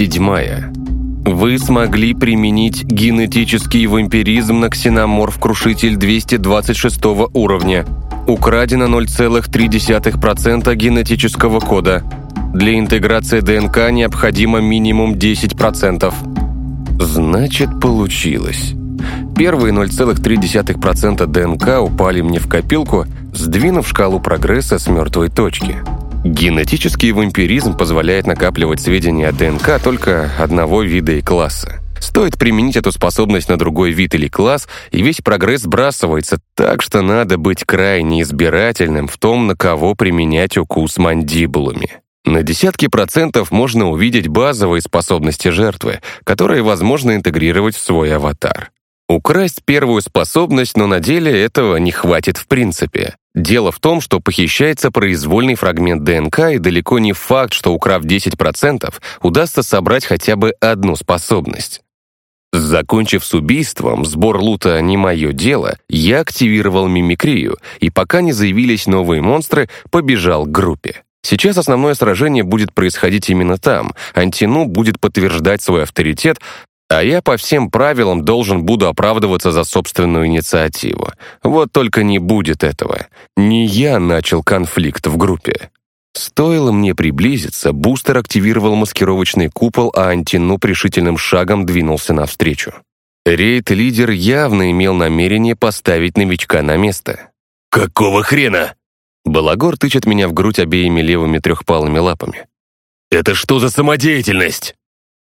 седьмая. Вы смогли применить генетический вампиризм на ксеноморф-крушитель 226 уровня. Украдено 0,3% генетического кода. Для интеграции ДНК необходимо минимум 10%. Значит, получилось. Первые 0,3% ДНК упали мне в копилку, сдвинув шкалу прогресса с мертвой точки. Генетический вампиризм позволяет накапливать сведения о ДНК только одного вида и класса. Стоит применить эту способность на другой вид или класс, и весь прогресс сбрасывается, так что надо быть крайне избирательным в том, на кого применять укус мандибулами. На десятки процентов можно увидеть базовые способности жертвы, которые возможно интегрировать в свой аватар. Украсть первую способность, но на деле этого не хватит в принципе. Дело в том, что похищается произвольный фрагмент ДНК, и далеко не факт, что украв 10%, удастся собрать хотя бы одну способность. Закончив с убийством, сбор лута не мое дело, я активировал мимикрию, и пока не заявились новые монстры, побежал к группе. Сейчас основное сражение будет происходить именно там. Антину будет подтверждать свой авторитет, а я по всем правилам должен буду оправдываться за собственную инициативу. Вот только не будет этого. Не я начал конфликт в группе. Стоило мне приблизиться, бустер активировал маскировочный купол, а Антину решительным шагом двинулся навстречу. Рейд-лидер явно имел намерение поставить новичка на место. «Какого хрена?» Балагор тычет меня в грудь обеими левыми трехпалыми лапами. «Это что за самодеятельность?»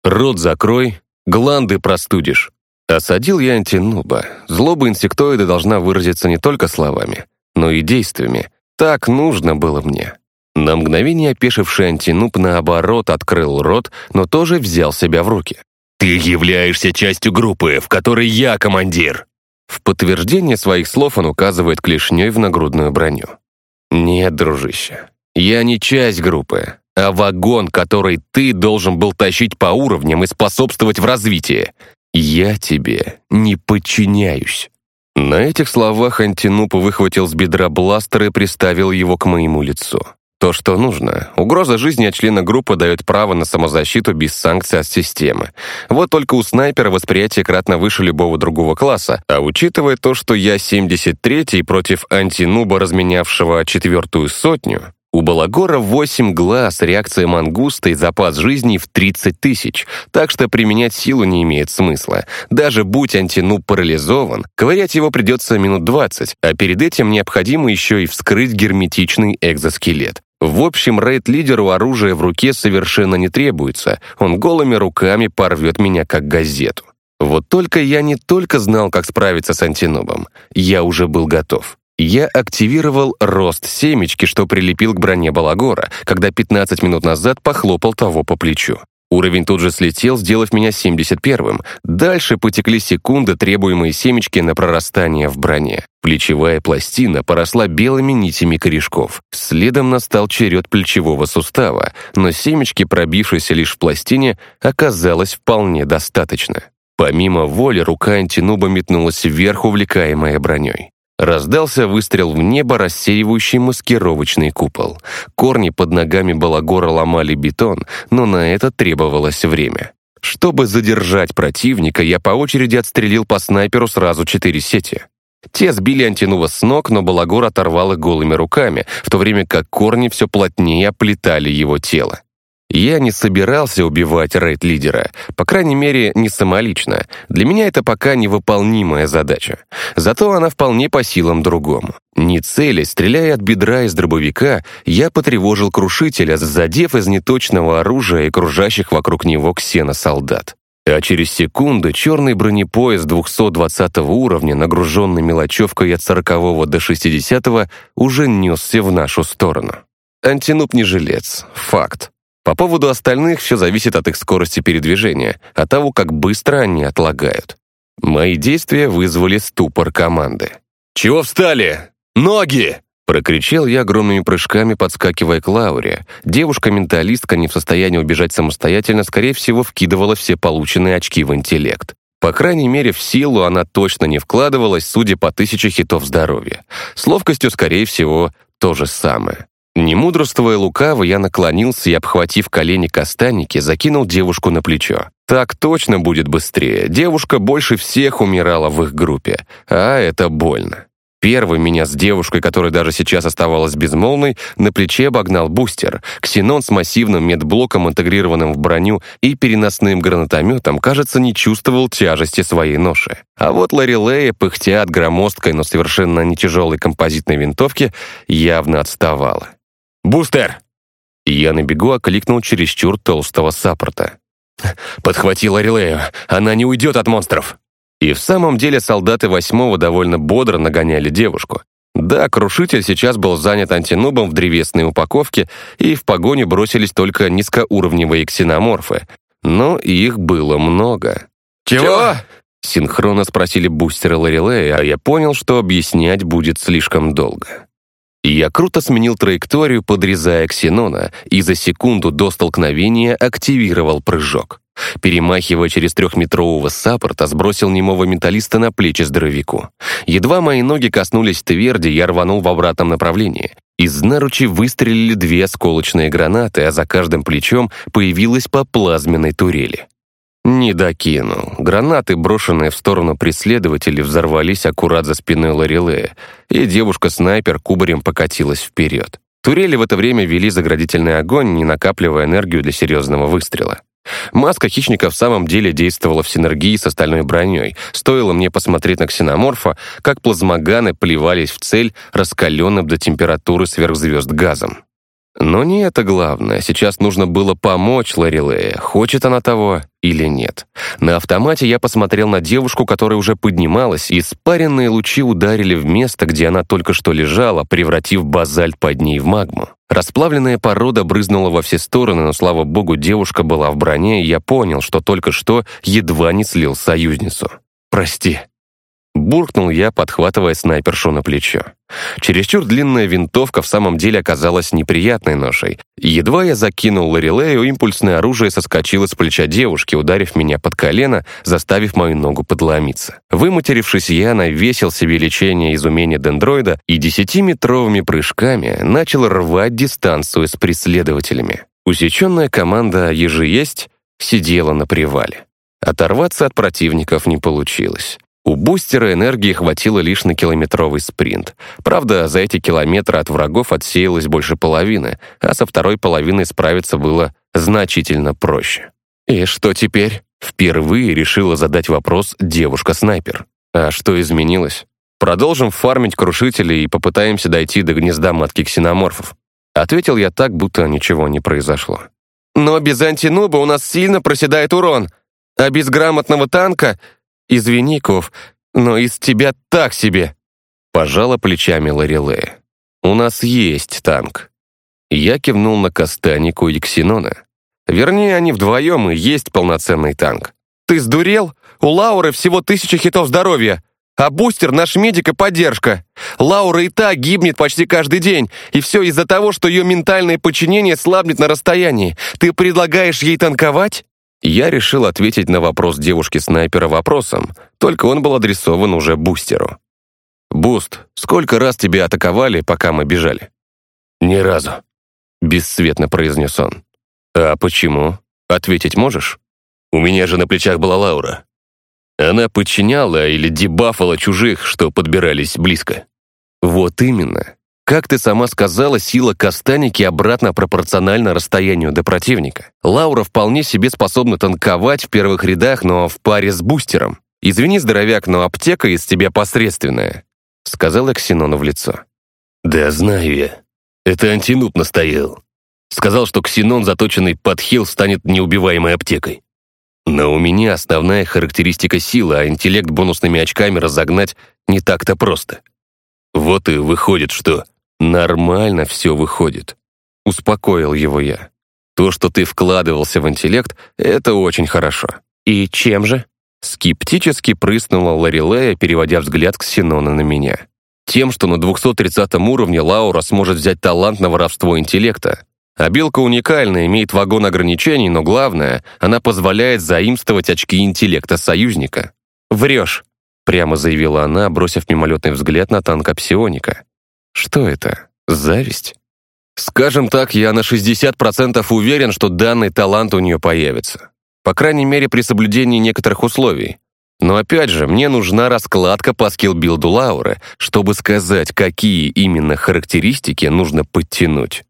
«Рот закрой, Гланды простудишь. Осадил я антинуба. Злоба инсектоида должна выразиться не только словами, но и действиями. Так нужно было мне. На мгновение опешивший антинуб наоборот открыл рот, но тоже взял себя в руки. «Ты являешься частью группы, в которой я командир!» В подтверждение своих слов он указывает клешней в нагрудную броню. «Нет, дружище, я не часть группы а вагон, который ты должен был тащить по уровням и способствовать в развитии. Я тебе не подчиняюсь». На этих словах Антинуп выхватил с бедра бластер и приставил его к моему лицу. То, что нужно. Угроза жизни от члена группы дает право на самозащиту без санкций от системы. Вот только у снайпера восприятие кратно выше любого другого класса, а учитывая то, что я 73-й против антинуба, разменявшего четвертую сотню, у Балагора 8 глаз, реакция мангуста и запас жизни в 30 тысяч, так что применять силу не имеет смысла. Даже будь антинуб парализован, ковырять его придется минут 20, а перед этим необходимо еще и вскрыть герметичный экзоскелет. В общем, рейд-лидеру оружие в руке совершенно не требуется, он голыми руками порвет меня как газету. Вот только я не только знал, как справиться с антинубом, я уже был готов. Я активировал рост семечки, что прилепил к броне Балагора, когда 15 минут назад похлопал того по плечу. Уровень тут же слетел, сделав меня 71-м. Дальше потекли секунды, требуемые семечки на прорастание в броне. Плечевая пластина поросла белыми нитями корешков. Следом настал черед плечевого сустава, но семечки, пробившейся лишь в пластине, оказалось вполне достаточно. Помимо воли, рука антинуба метнулась вверх, увлекаемая броней. Раздался выстрел в небо, рассеивающий маскировочный купол. Корни под ногами Балагора ломали бетон, но на это требовалось время. Чтобы задержать противника, я по очереди отстрелил по снайперу сразу четыре сети. Те сбили Антинува с ног, но Балагор оторвал их голыми руками, в то время как корни все плотнее оплетали его тело. Я не собирался убивать рейд-лидера, по крайней мере, не самолично. Для меня это пока невыполнимая задача. Зато она вполне по силам другому. Не целясь, стреляя от бедра из дробовика, я потревожил крушителя, задев из неточного оружия и кружащих вокруг него ксеносолдат. А через секунду черный бронепоезд 220 уровня, нагруженный мелочевкой от 40 до 60 уже несся в нашу сторону. Антинуп не жилец. Факт. По поводу остальных все зависит от их скорости передвижения, от того, как быстро они отлагают. Мои действия вызвали ступор команды. «Чего встали? Ноги!» Прокричал я огромными прыжками, подскакивая к Лауре. Девушка-менталистка, не в состоянии убежать самостоятельно, скорее всего, вкидывала все полученные очки в интеллект. По крайней мере, в силу она точно не вкладывалась, судя по тысяче хитов здоровья. С ловкостью, скорее всего, то же самое. Не мудрствуя лукаво, я наклонился и, обхватив колени костанники, закинул девушку на плечо. Так точно будет быстрее. Девушка больше всех умирала в их группе, а это больно. Первый меня с девушкой, которая даже сейчас оставалась безмолвной, на плече обогнал бустер. Ксенон с массивным медблоком, интегрированным в броню, и переносным гранатометом, кажется, не чувствовал тяжести своей ноши. А вот Ларилея, пыхтя от громоздкой, но совершенно не тяжелой композитной винтовки, явно отставала. «Бустер!» Я на бегу окликнул чересчур толстого саппорта. «Подхвати Ларилею, она не уйдет от монстров!» И в самом деле солдаты восьмого довольно бодро нагоняли девушку. Да, крушитель сейчас был занят антинубом в древесной упаковке, и в погоню бросились только низкоуровневые ксеноморфы. Но их было много. «Чего?» Синхронно спросили бустеры Лорелея, а я понял, что объяснять будет слишком долго. Я круто сменил траекторию, подрезая ксенона, и за секунду до столкновения активировал прыжок. Перемахивая через трехметрового саппорта, сбросил немого металлиста на плечи здоровяку. Едва мои ноги коснулись тверди, я рванул в обратном направлении. Из наручи выстрелили две осколочные гранаты, а за каждым плечом появилась по плазменной турели. Не докинул. Гранаты, брошенные в сторону преследователей, взорвались аккурат за спиной Лорелея, и девушка-снайпер кубарем покатилась вперед. Турели в это время вели заградительный огонь, не накапливая энергию для серьезного выстрела. Маска хищника в самом деле действовала в синергии с остальной броней. Стоило мне посмотреть на ксеноморфа, как плазмоганы плевались в цель раскаленным до температуры сверхзвезд газом. Но не это главное. Сейчас нужно было помочь Ларилее, хочет она того или нет. На автомате я посмотрел на девушку, которая уже поднималась, и спаренные лучи ударили в место, где она только что лежала, превратив базальт под ней в магму. Расплавленная порода брызнула во все стороны, но, слава богу, девушка была в броне, и я понял, что только что едва не слил союзницу. «Прости», Буркнул я, подхватывая снайпершу на плечо. Чересчур длинная винтовка в самом деле оказалась неприятной ношей. Едва я закинул Лорелею, импульсное оружие соскочило с плеча девушки, ударив меня под колено, заставив мою ногу подломиться. Выматерившись, я навесил себе лечение из умения дендроида и десятиметровыми прыжками начал рвать дистанцию с преследователями. Усеченная команда «Ежи есть» сидела на привале. Оторваться от противников не получилось. У бустера энергии хватило лишь на километровый спринт. Правда, за эти километры от врагов отсеялось больше половины, а со второй половиной справиться было значительно проще. «И что теперь?» Впервые решила задать вопрос девушка-снайпер. «А что изменилось?» «Продолжим фармить крушителей и попытаемся дойти до гнезда матки ксеноморфов». Ответил я так, будто ничего не произошло. «Но без антинуба у нас сильно проседает урон, а без грамотного танка «Извини, Ков, но из тебя так себе!» Пожала плечами Лорелея. «У нас есть танк». Я кивнул на Кастанику и Ксенона. Вернее, они вдвоем и есть полноценный танк. «Ты сдурел? У Лауры всего тысяча хитов здоровья, а бустер — наш медик и поддержка. Лаура и та гибнет почти каждый день, и все из-за того, что ее ментальное подчинение слабнет на расстоянии. Ты предлагаешь ей танковать?» Я решил ответить на вопрос девушки-снайпера вопросом, только он был адресован уже бустеру. «Буст, сколько раз тебя атаковали, пока мы бежали?» «Ни разу», — бесцветно произнес он. «А почему? Ответить можешь?» «У меня же на плечах была Лаура. Она подчиняла или дебафала чужих, что подбирались близко». «Вот именно. Как ты сама сказала, сила Кастаники обратно пропорциональна расстоянию до противника. Лаура вполне себе способна танковать в первых рядах, но в паре с бустером. «Извини, здоровяк, но аптека из тебя посредственная», — сказал Ксенону в лицо. «Да, знаю я. Это антинут настоял. Сказал, что ксенон, заточенный под хил, станет неубиваемой аптекой. Но у меня основная характеристика силы, а интеллект бонусными очками разогнать не так-то просто. Вот и выходит, что «Нормально все выходит», — успокоил его я. «То, что ты вкладывался в интеллект, это очень хорошо». «И чем же?» Скептически прыснула Ларилея, переводя взгляд Ксенона на меня. «Тем, что на 230 уровне Лаура сможет взять талант на воровство интеллекта. А белка уникальна, имеет вагон ограничений, но главное, она позволяет заимствовать очки интеллекта союзника». «Врешь», — прямо заявила она, бросив мимолетный взгляд на танк псионика. Что это? Зависть? Скажем так, я на 60% уверен, что данный талант у нее появится. По крайней мере, при соблюдении некоторых условий. Но опять же, мне нужна раскладка по скиллбилду Лауры, чтобы сказать, какие именно характеристики нужно подтянуть.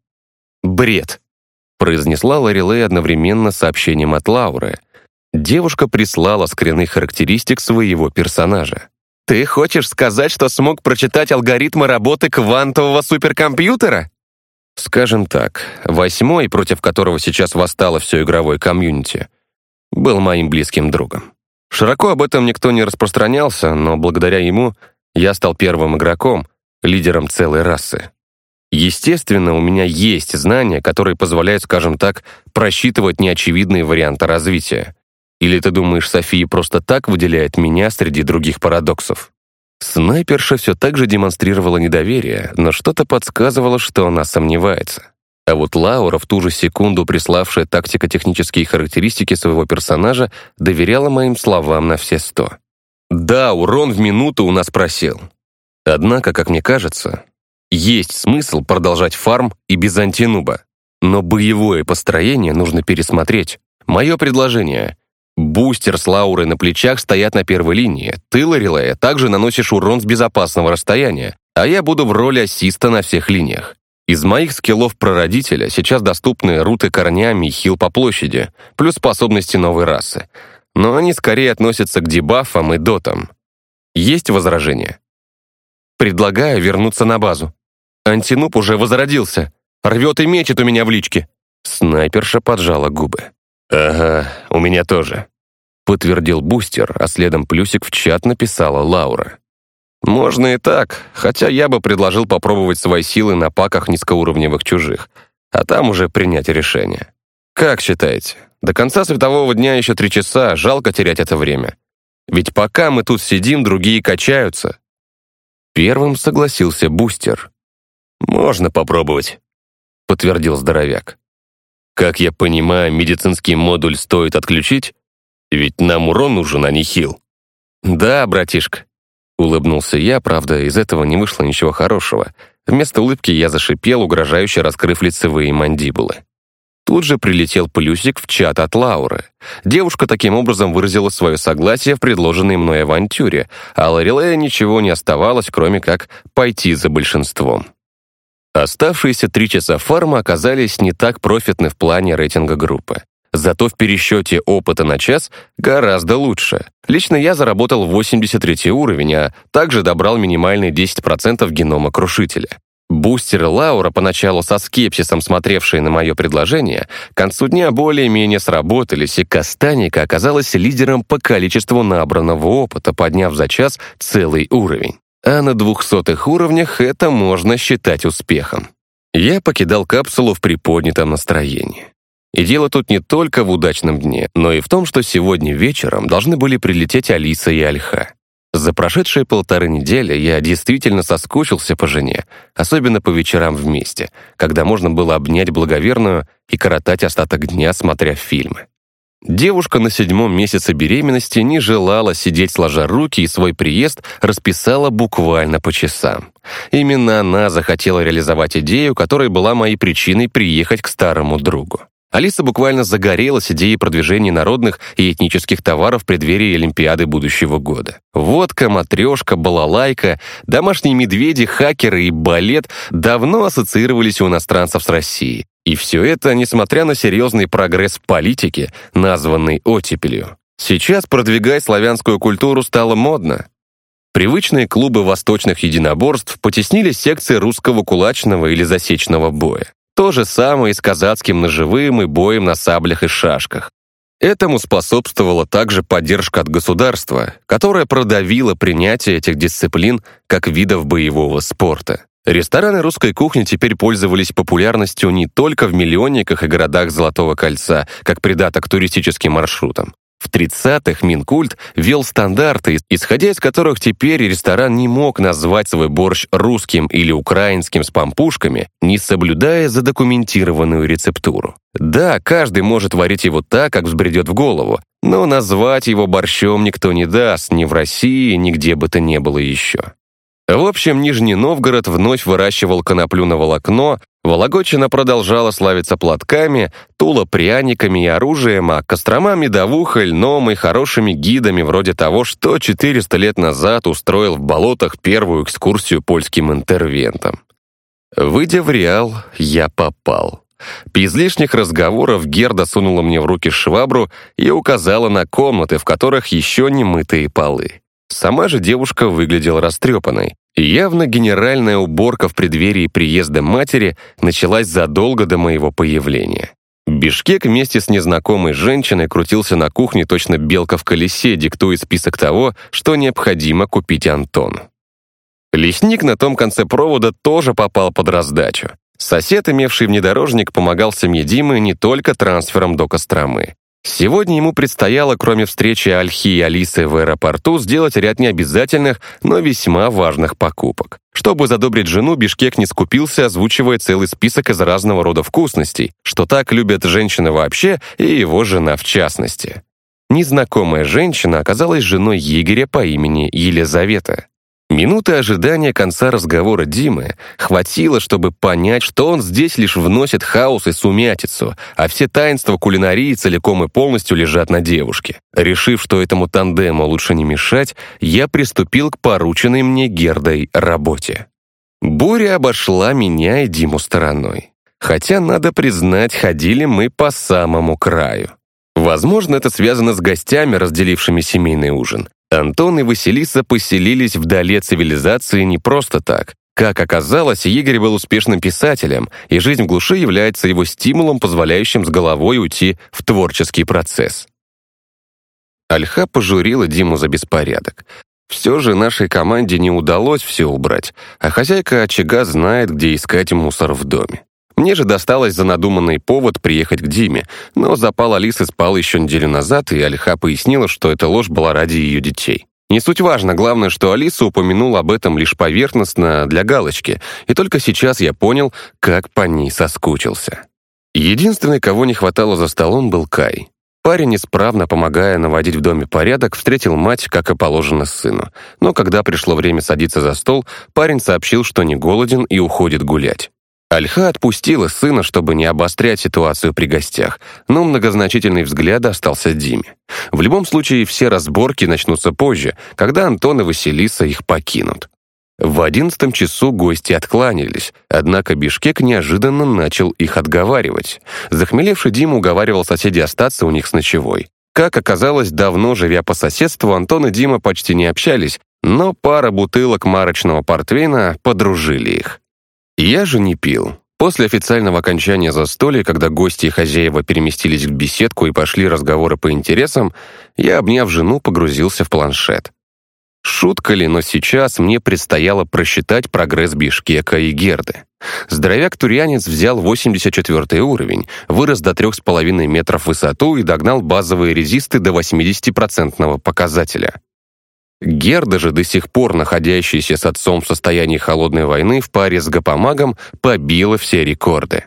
«Бред», — произнесла Ларилей одновременно сообщением от Лауры. Девушка прислала скрины характеристик своего персонажа. «Ты хочешь сказать, что смог прочитать алгоритмы работы квантового суперкомпьютера?» Скажем так, восьмой, против которого сейчас восстало все игровое комьюнити, был моим близким другом. Широко об этом никто не распространялся, но благодаря ему я стал первым игроком, лидером целой расы. Естественно, у меня есть знания, которые позволяют, скажем так, просчитывать неочевидные варианты развития. Или ты думаешь, София просто так выделяет меня среди других парадоксов? Снайперша все так же демонстрировала недоверие, но что-то подсказывало, что она сомневается. А вот Лаура, в ту же секунду приславшая тактико-технические характеристики своего персонажа, доверяла моим словам на все сто. Да, урон в минуту у нас просел. Однако, как мне кажется, есть смысл продолжать фарм и без антинуба. Но боевое построение нужно пересмотреть. Мое предложение Бустер с Лаурой на плечах стоят на первой линии. Ты, Лорелея, также наносишь урон с безопасного расстояния, а я буду в роли ассиста на всех линиях. Из моих скиллов прародителя сейчас доступны руты корнями и хил по площади, плюс способности новой расы. Но они скорее относятся к дебафам и дотам. Есть возражения? Предлагаю вернуться на базу. Антинуп уже возродился. Рвет и мечет у меня в личке. Снайперша поджала губы. «Ага, у меня тоже», — подтвердил Бустер, а следом плюсик в чат написала Лаура. «Можно и так, хотя я бы предложил попробовать свои силы на паках низкоуровневых чужих, а там уже принять решение. Как считаете, до конца светового дня еще три часа, жалко терять это время. Ведь пока мы тут сидим, другие качаются». Первым согласился Бустер. «Можно попробовать», — подтвердил здоровяк. Как я понимаю, медицинский модуль стоит отключить? Ведь нам урон нужен, а не хил. Да, братишка. Улыбнулся я, правда, из этого не вышло ничего хорошего. Вместо улыбки я зашипел, угрожающе раскрыв лицевые мандибулы. Тут же прилетел плюсик в чат от Лауры. Девушка таким образом выразила свое согласие в предложенной мной авантюре, а Лорелея ничего не оставалось, кроме как пойти за большинством. Оставшиеся три часа фарма оказались не так профитны в плане рейтинга группы. Зато в пересчете опыта на час гораздо лучше. Лично я заработал 83 уровень, а также добрал минимальные 10% генома крушителя. Бустеры Лаура, поначалу со скепсисом смотревшие на мое предложение, к концу дня более-менее сработались, и Кастаника оказалась лидером по количеству набранного опыта, подняв за час целый уровень а на двухсотых уровнях это можно считать успехом. Я покидал капсулу в приподнятом настроении. И дело тут не только в удачном дне, но и в том, что сегодня вечером должны были прилететь Алиса и Альха. За прошедшие полторы недели я действительно соскучился по жене, особенно по вечерам вместе, когда можно было обнять благоверную и коротать остаток дня, смотря фильмы. Девушка на седьмом месяце беременности не желала сидеть сложа руки и свой приезд расписала буквально по часам. Именно она захотела реализовать идею, которая была моей причиной приехать к старому другу. Алиса буквально загорелась идеей продвижения народных и этнических товаров в преддверии Олимпиады будущего года. Водка, матрешка, балалайка, домашние медведи, хакеры и балет давно ассоциировались у иностранцев с Россией. И все это, несмотря на серьезный прогресс в политике, названный оттепелью. Сейчас продвигать славянскую культуру стало модно. Привычные клубы восточных единоборств потеснили секции русского кулачного или засечного боя. То же самое и с казацким ножевым и боем на саблях и шашках. Этому способствовала также поддержка от государства, которое продавило принятие этих дисциплин как видов боевого спорта. Рестораны русской кухни теперь пользовались популярностью не только в миллионниках и городах Золотого кольца, как придаток туристическим маршрутам. В 30-х Минкульт ввел стандарты, исходя из которых теперь ресторан не мог назвать свой борщ русским или украинским с пампушками, не соблюдая задокументированную рецептуру. Да, каждый может варить его так, как взбредет в голову, но назвать его борщом никто не даст ни в России, ни где бы то ни было еще. В общем, Нижний Новгород вновь выращивал коноплю на волокно, Вологодчина продолжала славиться платками, Тула пряниками и оружием, а Кострома медовухой, льном и хорошими гидами вроде того, что 400 лет назад устроил в болотах первую экскурсию польским интервентам. Выйдя в Реал, я попал. Без лишних разговоров Герда сунула мне в руки швабру и указала на комнаты, в которых еще не мытые полы. Сама же девушка выглядела растрепанной. Явно генеральная уборка в преддверии приезда матери началась задолго до моего появления. Бишкек вместе с незнакомой женщиной крутился на кухне точно белка в колесе, диктуя список того, что необходимо купить Антону. Лесник на том конце провода тоже попал под раздачу. Сосед, имевший внедорожник, помогал семье Димы не только трансфером до Костромы. Сегодня ему предстояло, кроме встречи Альхи и Алисы в аэропорту, сделать ряд необязательных, но весьма важных покупок. Чтобы задобрить жену, Бишкек не скупился, озвучивая целый список из разного рода вкусностей, что так любят женщины вообще и его жена в частности. Незнакомая женщина оказалась женой егеря по имени Елизавета. Минуты ожидания конца разговора Димы хватило, чтобы понять, что он здесь лишь вносит хаос и сумятицу, а все таинства кулинарии целиком и полностью лежат на девушке. Решив, что этому тандему лучше не мешать, я приступил к порученной мне Гердой работе. Буря обошла меня и Диму стороной. Хотя, надо признать, ходили мы по самому краю. Возможно, это связано с гостями, разделившими семейный ужин. Антон и Василиса поселились вдали от цивилизации не просто так. Как оказалось, Игорь был успешным писателем, и жизнь в глуши является его стимулом, позволяющим с головой уйти в творческий процесс. Альха пожурила Диму за беспорядок. Все же нашей команде не удалось все убрать, а хозяйка очага знает, где искать мусор в доме. Мне же досталось за надуманный повод приехать к Диме, но запал Алисы спал еще неделю назад, и Альха пояснила, что эта ложь была ради ее детей. Не суть важно, главное, что Алиса упомянула об этом лишь поверхностно, для галочки, и только сейчас я понял, как по ней соскучился. Единственный, кого не хватало за столом, был Кай. Парень, исправно помогая наводить в доме порядок, встретил мать, как и положено сыну. Но когда пришло время садиться за стол, парень сообщил, что не голоден и уходит гулять. Альха отпустила сына, чтобы не обострять ситуацию при гостях, но многозначительный взгляд остался Диме. В любом случае, все разборки начнутся позже, когда Антон и Василиса их покинут. В одиннадцатом часу гости откланялись, однако Бишкек неожиданно начал их отговаривать. Захмелевший Дима уговаривал соседей остаться у них с ночевой. Как оказалось, давно живя по соседству, Антон и Дима почти не общались, но пара бутылок марочного портвейна подружили их. Я же не пил. После официального окончания застолья, когда гости и хозяева переместились в беседку и пошли разговоры по интересам, я, обняв жену, погрузился в планшет. Шутка ли, но сейчас мне предстояло просчитать прогресс Бишкека и Герды. Здоровяк-турянец взял 84 уровень, вырос до 3,5 метров в высоту и догнал базовые резисты до 80% показателя. Герда же, до сих пор находящаяся с отцом в состоянии холодной войны в паре с Гапомагом, побила все рекорды.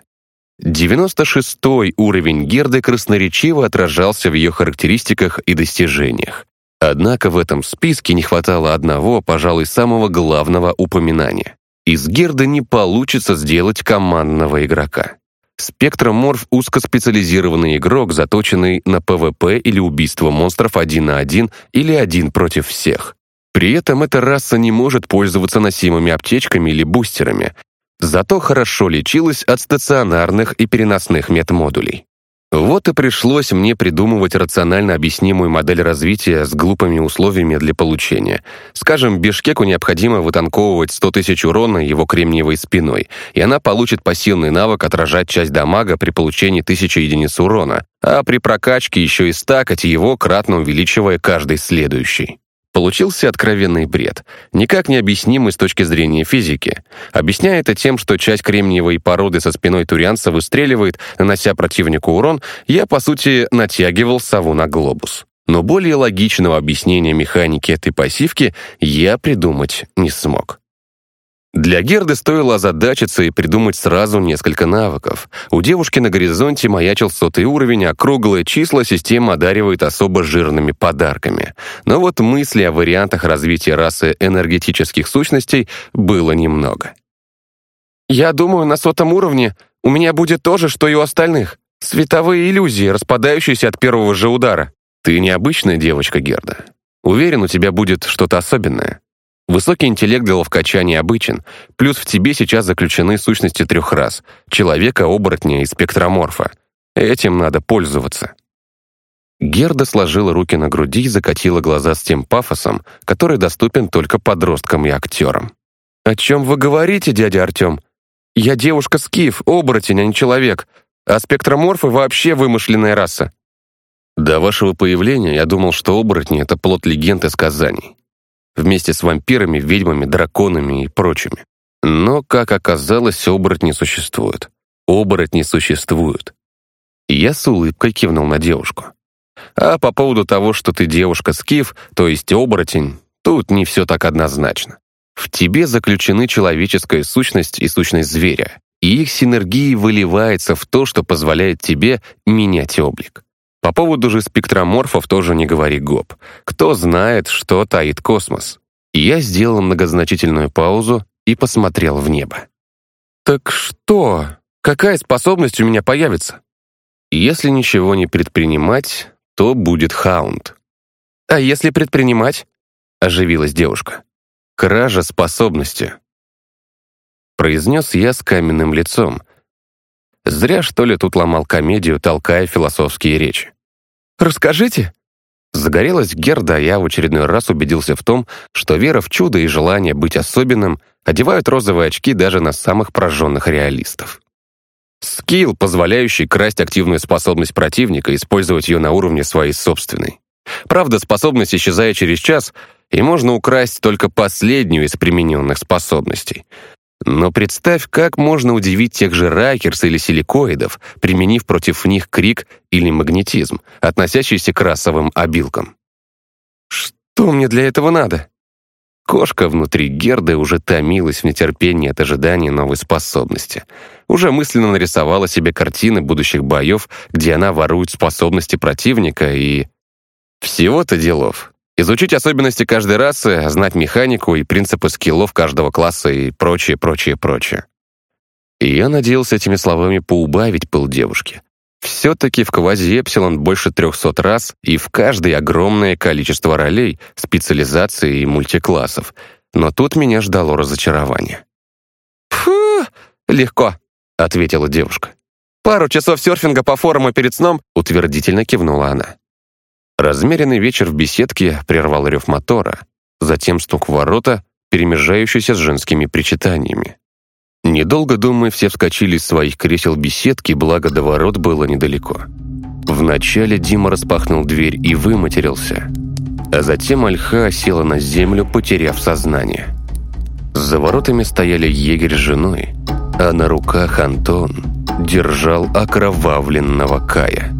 96-й уровень Герды красноречиво отражался в ее характеристиках и достижениях. Однако в этом списке не хватало одного, пожалуй, самого главного упоминания. Из Герды не получится сделать командного игрока. Спектроморф — узкоспециализированный игрок, заточенный на ПВП или убийство монстров один на один или один против всех. При этом эта раса не может пользоваться носимыми аптечками или бустерами, зато хорошо лечилась от стационарных и переносных медмодулей. Вот и пришлось мне придумывать рационально объяснимую модель развития с глупыми условиями для получения. Скажем, Бишкеку необходимо вытанковывать 100 тысяч урона его кремниевой спиной, и она получит пассивный навык отражать часть дамага при получении 1000 единиц урона, а при прокачке еще и стакать его, кратно увеличивая каждый следующий. Получился откровенный бред, никак не объяснимый с точки зрения физики. Объясняя это тем, что часть кремниевой породы со спиной турианца выстреливает, нанося противнику урон, я, по сути, натягивал сову на глобус. Но более логичного объяснения механики этой пассивки я придумать не смог. Для Герды стоило озадачиться и придумать сразу несколько навыков. У девушки на горизонте маячил сотый уровень, а круглые числа система одаривает особо жирными подарками. Но вот мысли о вариантах развития расы энергетических сущностей было немного. «Я думаю, на сотом уровне у меня будет то же, что и у остальных. Световые иллюзии, распадающиеся от первого же удара. Ты необычная девочка, Герда. Уверен, у тебя будет что-то особенное. Высокий интеллект для ловкача необычен, плюс в тебе сейчас заключены сущности трех рас — человека, оборотня и спектроморфа. Этим надо пользоваться. Герда сложила руки на груди и закатила глаза с тем пафосом, который доступен только подросткам и актерам. «О чем вы говорите, дядя Артем? Я девушка-скиф, оборотень, а не человек, а спектроморфы вообще вымышленная раса». До вашего появления я думал, что оборотни — это плод легенд и сказаний вместе с вампирами, ведьмами, драконами и прочими. Но, как оказалось, оборотни существуют. Оборотни существуют. Я с улыбкой кивнул на девушку. А по поводу того, что ты девушка-скиф, то есть оборотень, тут не все так однозначно. В тебе заключены человеческая сущность и сущность зверя, и их синергия выливается в то, что позволяет тебе менять облик. По поводу же спектроморфов тоже не говори гоп. Кто знает, что таит космос. Я сделал многозначительную паузу и посмотрел в небо. «Так что? Какая способность у меня появится?» «Если ничего не предпринимать, то будет хаунд». «А если предпринимать?» — оживилась девушка. «Кража способности», — произнес я с каменным лицом, Зря, что ли, тут ломал комедию, толкая философские речи. «Расскажите!» Загорелась Герда, а я в очередной раз убедился в том, что вера в чудо и желание быть особенным одевают розовые очки даже на самых прожженных реалистов. Скилл, позволяющий красть активную способность противника использовать ее на уровне своей собственной. Правда, способность исчезает через час, и можно украсть только последнюю из примененных способностей. Но представь, как можно удивить тех же ракерс или силикоидов, применив против них крик или магнетизм, относящийся к расовым обилкам. Что мне для этого надо? Кошка внутри Герды уже томилась в нетерпении от ожидания новой способности. Уже мысленно нарисовала себе картины будущих боев, где она ворует способности противника и... Всего-то делов. Изучить особенности каждой расы, знать механику и принципы скиллов каждого класса и прочее, прочее, прочее. И я надеялся этими словами поубавить пыл девушки. Все-таки в квази-эпсилон больше трехсот раз, и в каждой огромное количество ролей, специализаций и мультиклассов. Но тут меня ждало разочарование. «Фу, легко», — ответила девушка. «Пару часов серфинга по форуму перед сном», — утвердительно кивнула она. Размеренный вечер в беседке прервал рев мотора, затем стук в ворота, перемежающийся с женскими причитаниями. Недолго думая, все вскочили из своих кресел беседки, благо до ворот было недалеко. Вначале Дима распахнул дверь и выматерился, а затем Альха села на землю, потеряв сознание. За воротами стояли егерь с женой, а на руках Антон держал окровавленного Кая.